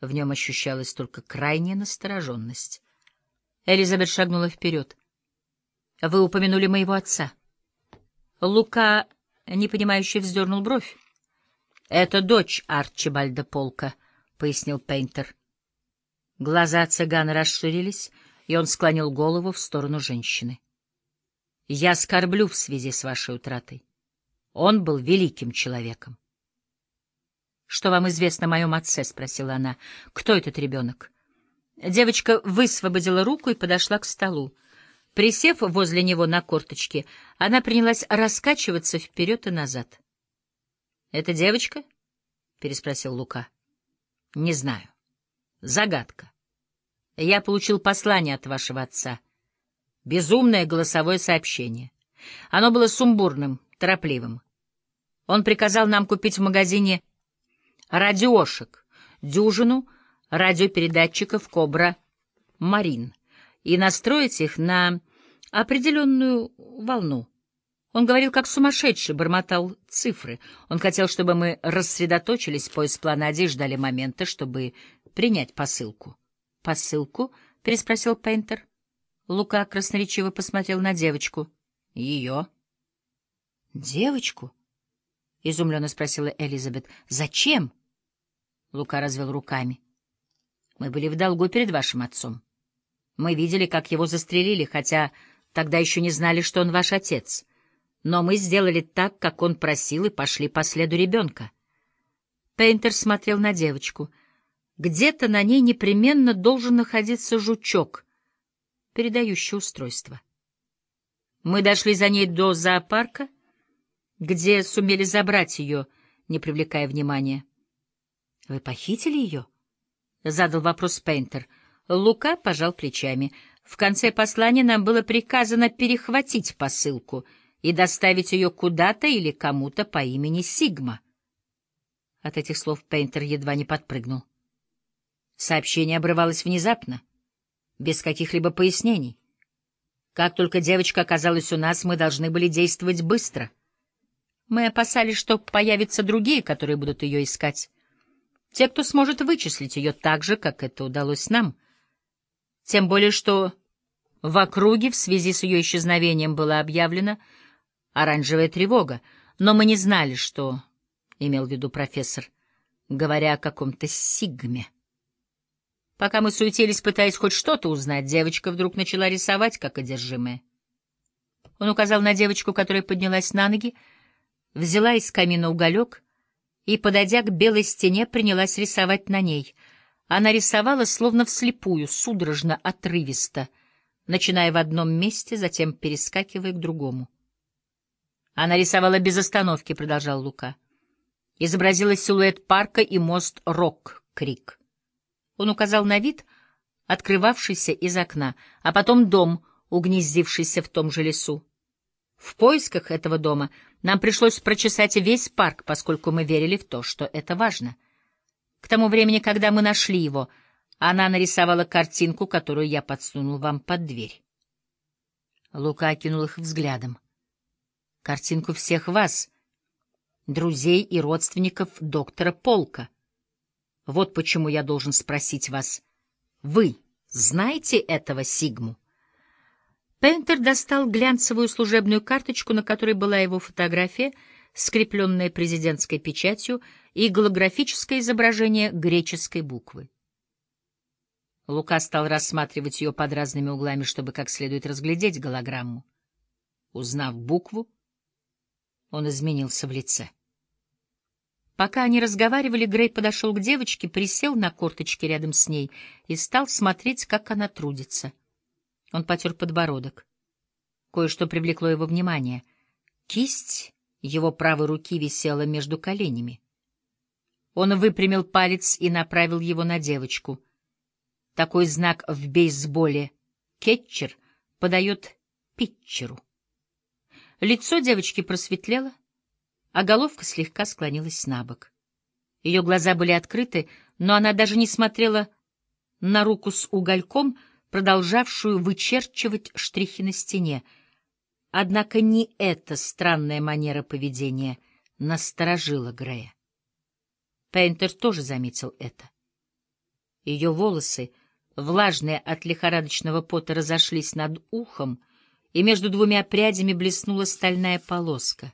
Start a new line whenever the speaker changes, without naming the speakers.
В нем ощущалась только крайняя настороженность. Элизабет шагнула вперед. — Вы упомянули моего отца. Лука, непонимающе, вздернул бровь. — Это дочь Арчибальда Полка, — пояснил Пейнтер. Глаза цыгана расширились, и он склонил голову в сторону женщины. — Я скорблю в связи с вашей утратой. Он был великим человеком. — Что вам известно о моем отце? — спросила она. — Кто этот ребенок? Девочка высвободила руку и подошла к столу. Присев возле него на корточки, она принялась раскачиваться вперед и назад. — Это девочка? — переспросил Лука. — Не знаю. Загадка. Я получил послание от вашего отца. Безумное голосовое сообщение. Оно было сумбурным, торопливым. Он приказал нам купить в магазине радиошек, дюжину радиопередатчиков «Кобра Марин» и настроить их на определенную волну. Он говорил как сумасшедший, бормотал цифры. Он хотел, чтобы мы рассредоточились по эспланаде и ждали момента, чтобы принять посылку. — Посылку? — переспросил Пейнтер. Лука красноречиво посмотрел на девочку. — Ее. — Девочку? — изумленно спросила Элизабет. — Зачем? Лука развел руками. — Мы были в долгу перед вашим отцом. Мы видели, как его застрелили, хотя тогда еще не знали, что он ваш отец. Но мы сделали так, как он просил, и пошли по следу ребенка. Пейнтер смотрел на девочку. Где-то на ней непременно должен находиться жучок, передающий устройство. Мы дошли за ней до зоопарка, где сумели забрать ее, не привлекая внимания. — Вы похитили ее? — задал вопрос Пейнтер. Лука пожал плечами. В конце послания нам было приказано перехватить посылку и доставить ее куда-то или кому-то по имени Сигма. От этих слов Пейнтер едва не подпрыгнул. Сообщение обрывалось внезапно, без каких-либо пояснений. Как только девочка оказалась у нас, мы должны были действовать быстро. Мы опасались, что появятся другие, которые будут ее искать. Те, кто сможет вычислить ее так же, как это удалось нам. Тем более, что в округе в связи с ее исчезновением была объявлена оранжевая тревога, но мы не знали, что имел в виду профессор, говоря о каком-то сигме. Пока мы суетились, пытаясь хоть что-то узнать, девочка вдруг начала рисовать, как одержимая. Он указал на девочку, которая поднялась на ноги, взяла из камина уголек и, подойдя к белой стене, принялась рисовать на ней. Она рисовала словно вслепую, судорожно, отрывисто, начиная в одном месте, затем перескакивая к другому. Она рисовала без остановки, — продолжал Лука. Изобразила силуэт парка и мост Рок-Крик. Он указал на вид, открывавшийся из окна, а потом дом, угнездившийся в том же лесу. В поисках этого дома нам пришлось прочесать весь парк, поскольку мы верили в то, что это важно. К тому времени, когда мы нашли его, она нарисовала картинку, которую я подсунул вам под дверь. Лука окинул их взглядом. Картинку всех вас, друзей и родственников доктора Полка — вот почему я должен спросить вас. Вы знаете этого Сигму? Пейнтер достал глянцевую служебную карточку, на которой была его фотография, скрепленная президентской печатью, и голографическое изображение греческой буквы. Лука стал рассматривать ее под разными углами, чтобы как следует разглядеть голограмму. Узнав букву, он изменился в лице. Пока они разговаривали, Грей подошел к девочке, присел на корточки рядом с ней и стал смотреть, как она трудится. Он потер подбородок. Кое-что привлекло его внимание. Кисть его правой руки висела между коленями. Он выпрямил палец и направил его на девочку. Такой знак в бейсболе кетчер подает питчеру. Лицо девочки просветлело, а головка слегка склонилась на бок. Ее глаза были открыты, но она даже не смотрела на руку с угольком, продолжавшую вычерчивать штрихи на стене. Однако не эта странная манера поведения насторожила Грея. Пейнтер тоже заметил это. Ее волосы, влажные от лихорадочного пота, разошлись над ухом, и между двумя прядями блеснула стальная полоска.